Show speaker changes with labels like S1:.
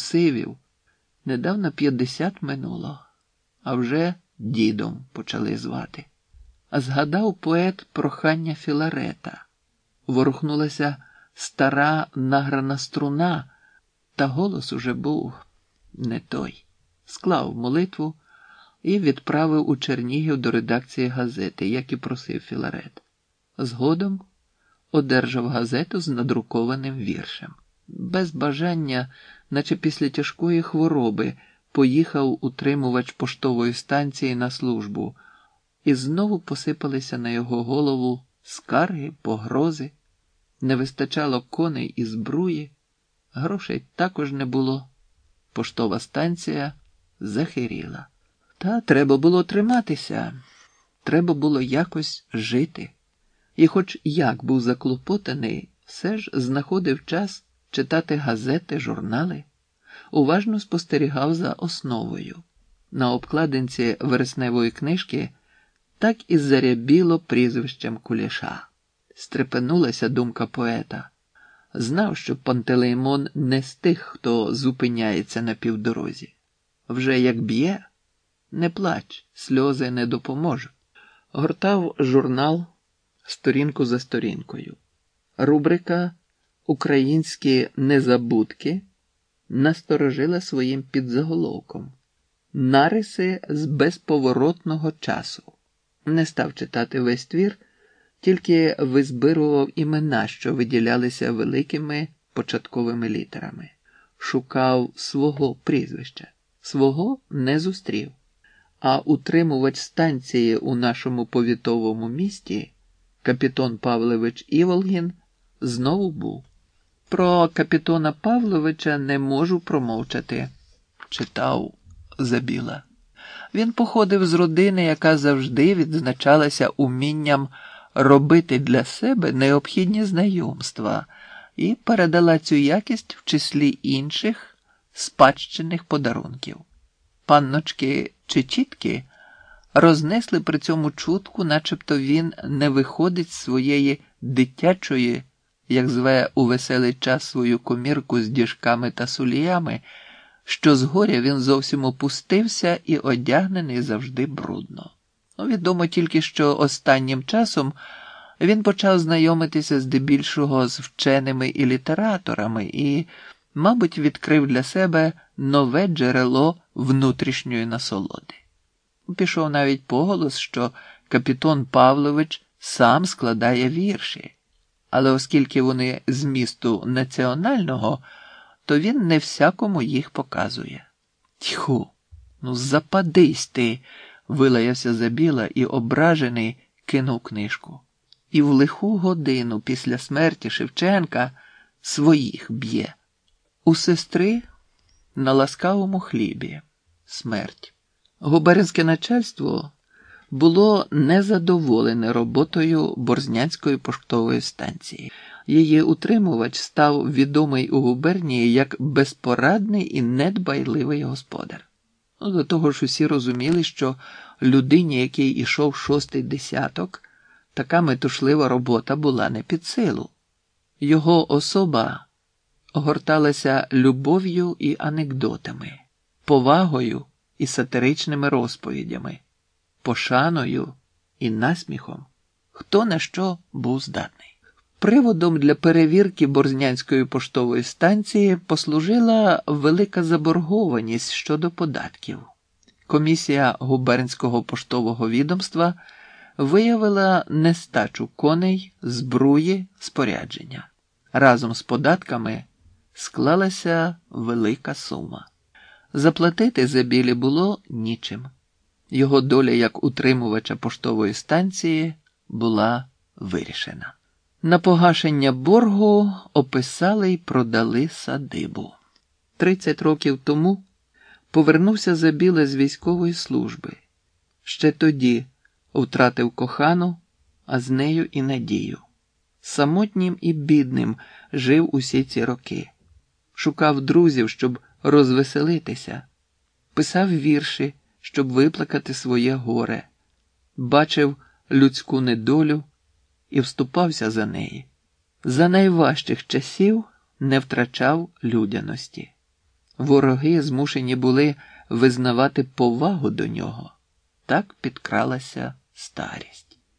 S1: посивів. Недавно п'ятдесят минуло, а вже дідом почали звати. А згадав поет прохання Філарета. Ворухнулася стара награна струна, та голос уже був не той. Склав молитву і відправив у Чернігів до редакції газети, як і просив Філарет. Згодом одержав газету з надрукованим віршем. Без бажання, наче після тяжкої хвороби, поїхав утримувач поштової станції на службу, і знову посипалися на його голову скарги, погрози. Не вистачало коней і збруї, грошей також не було. Поштова станція захиріла. Та треба було триматися, треба було якось жити. І, хоч як був заклопотаний, все ж знаходив час читати газети, журнали, уважно спостерігав за основою. На обкладинці вересневої книжки так і зарябіло прізвищем куліша. Стрепенулася думка поета. Знав, що Пантелеймон не з тих, хто зупиняється на півдорозі. Вже як б'є, не плач, сльози не допоможуть. Гортав журнал сторінку за сторінкою. Рубрика Українські незабудки насторожила своїм підзаголовком. Нариси з безповоротного часу. Не став читати весь твір, тільки визбирував імена, що виділялися великими початковими літерами. Шукав свого прізвища, свого не зустрів. А утримувач станції у нашому повітовому місті, капітон Павлович Іволгін, знову був. Про капітона Павловича не можу промовчати, читав Забіла. Він походив з родини, яка завжди відзначалася умінням робити для себе необхідні знайомства і передала цю якість в числі інших спадщинних подарунків. Панночки чи чітки рознесли при цьому чутку, начебто він не виходить з своєї дитячої, як зве у веселий час свою комірку з діжками та суліями, що згоря він зовсім опустився і одягнений завжди брудно. Ну, відомо тільки, що останнім часом він почав знайомитися здебільшого з вченими і літераторами і, мабуть, відкрив для себе нове джерело внутрішньої насолоди. Пішов навіть поголос, що капітон Павлович сам складає вірші, але оскільки вони з місту національного, то він не всякому їх показує. Тьху, ну западись ти, вилаявся Забіла і ображений кинув книжку. І в лиху годину після смерті Шевченка своїх б'є. У сестри на ласкавому хлібі смерть. Губернське начальство було незадоволене роботою Борзнянської поштової станції. Її утримувач став відомий у губернії як безпорадний і недбайливий господар. До того ж, усі розуміли, що людині, який ішов шостий десяток, така метушлива робота була не під силу. Його особа огорталася любов'ю і анекдотами, повагою і сатиричними розповідями, пошаною і насміхом, хто на що був здатний. Приводом для перевірки Борзнянської поштової станції послужила велика заборгованість щодо податків. Комісія губернського поштового відомства виявила нестачу коней, збруї, спорядження. Разом з податками склалася велика сума. Заплатити за білі було нічим. Його доля як утримувача поштової станції була вирішена. На погашення боргу описали й продали садибу. Тридцять років тому повернувся Забіле з військової служби. Ще тоді втратив кохану, а з нею і надію. Самотнім і бідним жив усі ці роки, шукав друзів, щоб розвеселитися, писав вірші, щоб виплакати своє горе, бачив людську недолю і вступався за неї. За найважчих часів не втрачав людяності. Вороги змушені були визнавати повагу до нього. Так підкралася старість.